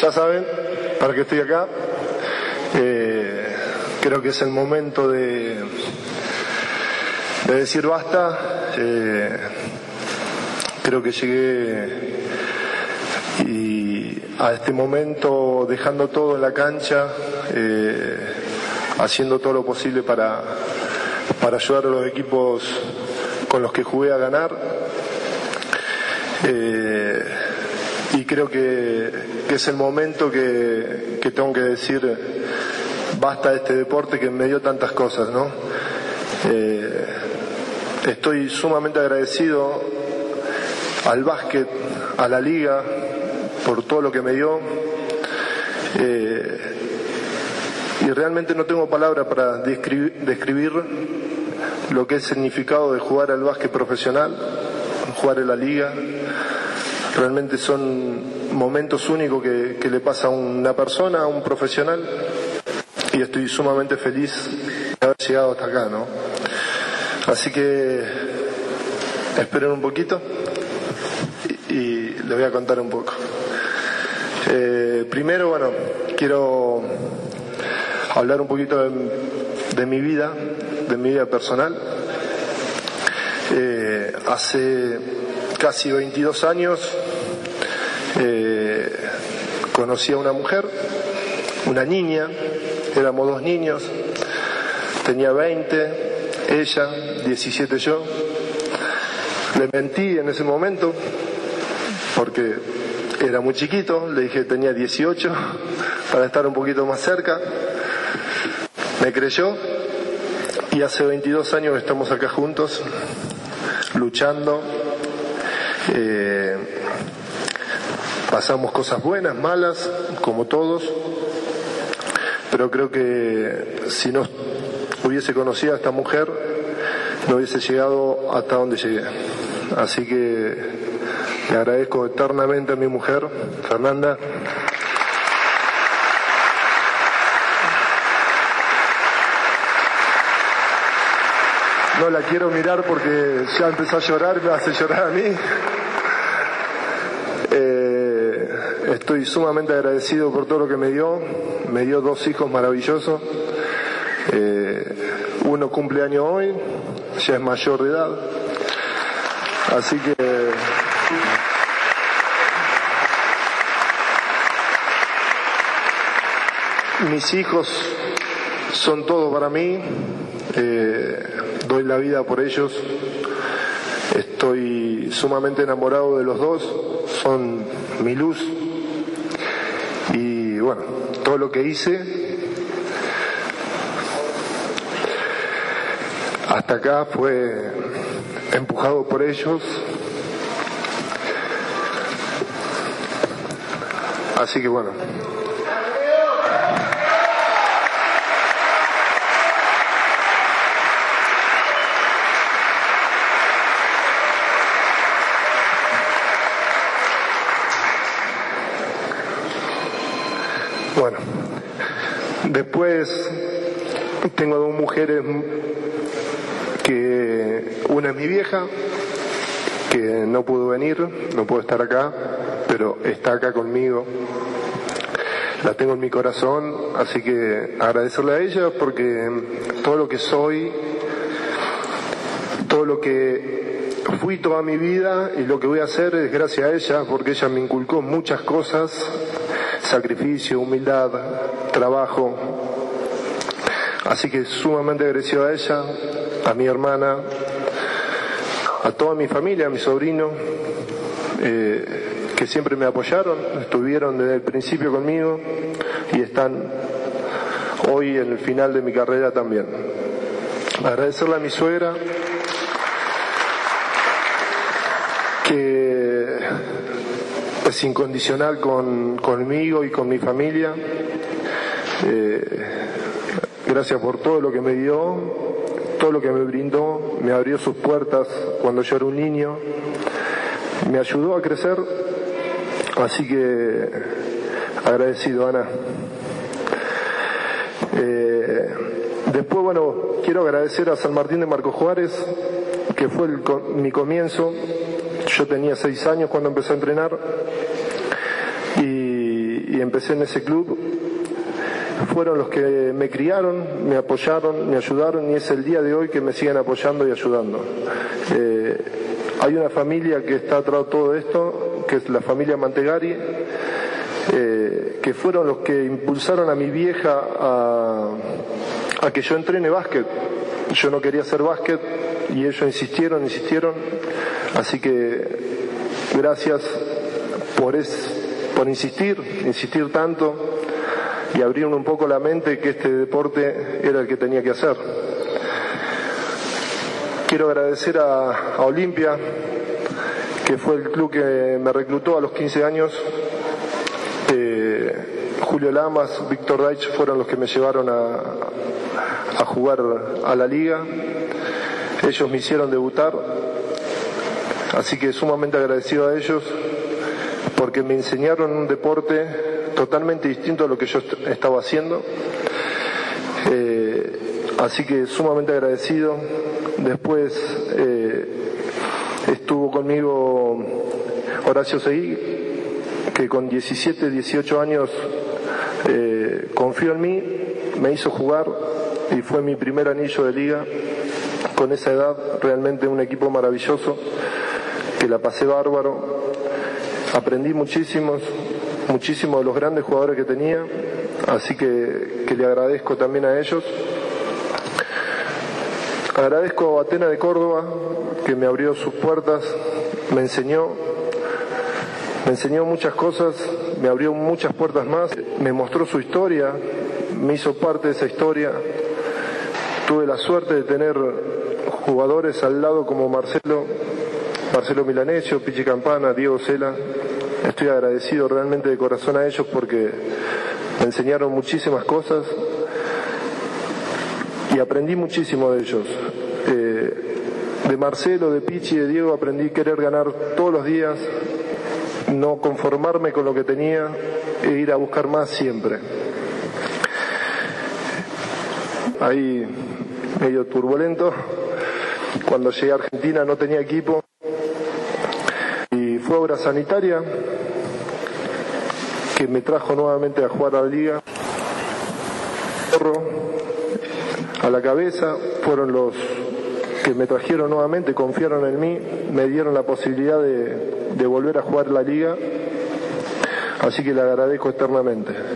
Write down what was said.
ya saben para qué estoy acá. Eh, creo que es el momento de, de decir basta. Eh, creo que llegué y a este momento dejando todo en la cancha, eh, haciendo todo lo posible para, para ayudar a los equipos con los que jugué a ganar. Y creo que, es el momento que, tengo que decir basta de este deporte que me dio tantas cosas, ¿no? Eh, estoy sumamente agradecido al básquet, a la liga, por todo lo que me dio. Eh, y realmente no tengo palabras para describir, describir, lo que es el significado de jugar al básquet profesional, jugar en la liga. Realmente son momentos únicos que, que le pasa a una persona, a un profesional, y estoy sumamente feliz de haber llegado hasta acá, ¿no? Así que esperen un poquito y, les voy a contar un poco. Eh, primero, bueno, quiero hablar un poquito de, de, mi vida, de mi vida personal. Eh, hace casi 22 años eh, conocí a una mujer, una niña, éramos dos niños, tenía 20, ella, 17 yo. Le mentí en ese momento porque era muy chiquito, le dije tenía 18 para estar un poquito más cerca. Me creyó y hace 22 años estamos acá juntos, luchando. Eh, pasamos cosas buenas, malas, como todos, pero creo que si no hubiese conocido a esta mujer, no hubiese llegado hasta donde llegué. Así que le agradezco eternamente a mi mujer, Fernanda. No la quiero mirar porque ya empezó a llorar, me hace llorar a mí. Eh, estoy sumamente agradecido por todo lo que me dio. Me dio dos hijos maravillosos. Eh, uno cumple año hoy, ya es mayor de edad. Así que mis hijos son todo para mí, eh, doy la vida por ellos, estoy sumamente enamorado de los dos, son mi luz y bueno, todo lo que hice hasta acá fue empujado por ellos. Así que bueno, después tengo dos mujeres que una es mi vieja, que no pudo venir, no pudo estar acá, pero está acá conmigo. La tengo en mi corazón, así que agradecerle a ella porque todo lo que soy, todo lo que fui toda mi vida y lo que voy a hacer es gracias a ella, porque ella me inculcó muchas cosas sacrificio, humildad, trabajo. Así que sumamente agradecido a ella, a mi hermana, a toda mi familia, a mi sobrino, eh, que siempre me apoyaron, estuvieron desde el principio conmigo y están hoy en el final de mi carrera también. Agradecerle a mi suegra, que es incondicional con, conmigo y con mi familia. Eh, gracias por todo lo que me dio, todo lo que me brindó, me abrió sus puertas cuando yo era un niño, me ayudó a crecer, así que agradecido Ana. Eh, después, bueno, quiero agradecer a San Martín de Marcos Juárez, que fue el, mi comienzo, yo tenía seis años cuando empecé a entrenar y, empecé en ese club fueron los que me criaron, me apoyaron, me ayudaron y es el día de hoy que me siguen apoyando y ayudando. Eh, hay una familia que está atrás de todo esto, que es la familia Mantegari, eh, que fueron los que impulsaron a mi vieja a, que yo entrene básquet. Yo no quería hacer básquet y ellos insistieron, insistieron. Así que gracias por, es, por insistir, insistir tanto y abrir un poco la mente que este deporte era el que tenía que hacer. Quiero agradecer a, Olimpia, que fue el club que me reclutó a los 15 años. Eh, Julio Lamas, Víctor Deitch fueron los que me llevaron a, a jugar a la liga. Ellos me hicieron debutar, así que sumamente agradecido a ellos porque me enseñaron un deporte totalmente distinto a lo que yo estaba haciendo. Eh, así que sumamente agradecido. Después eh, estuvo conmigo Horacio Seguí, que con 17, 18 años eh, confió en mí, me hizo jugar y fue mi primer anillo de liga. Con esa edad, realmente un equipo maravilloso, que la pasé bárbaro, aprendí muchísimos, muchísimo de los grandes jugadores que tenía, así que, le agradezco también a ellos. Agradezco a Atena de Córdoba, que me abrió sus puertas, me enseñó, me enseñó muchas cosas, me abrió muchas puertas más, me mostró su historia, me hizo parte de esa historia. Tuve la suerte de tener jugadores al lado como Marcelo, Marcelo Milanesio, Pichi Campana, Diego Cela, Estoy agradecido realmente de corazón a ellos porque me enseñaron muchísimas cosas y aprendí muchísimo de ellos. Eh, de Marcelo, de Pichi, de Diego aprendí a querer ganar todos los días, no conformarme con lo que tenía e ir a buscar más siempre. Ahí medio turbulento. Cuando llegué a Argentina no tenía equipo obra sanitaria que me trajo nuevamente a jugar a la liga. A la cabeza fueron los que me trajeron nuevamente, confiaron en mí, me dieron la posibilidad de, de volver a jugar la liga, así que le agradezco eternamente.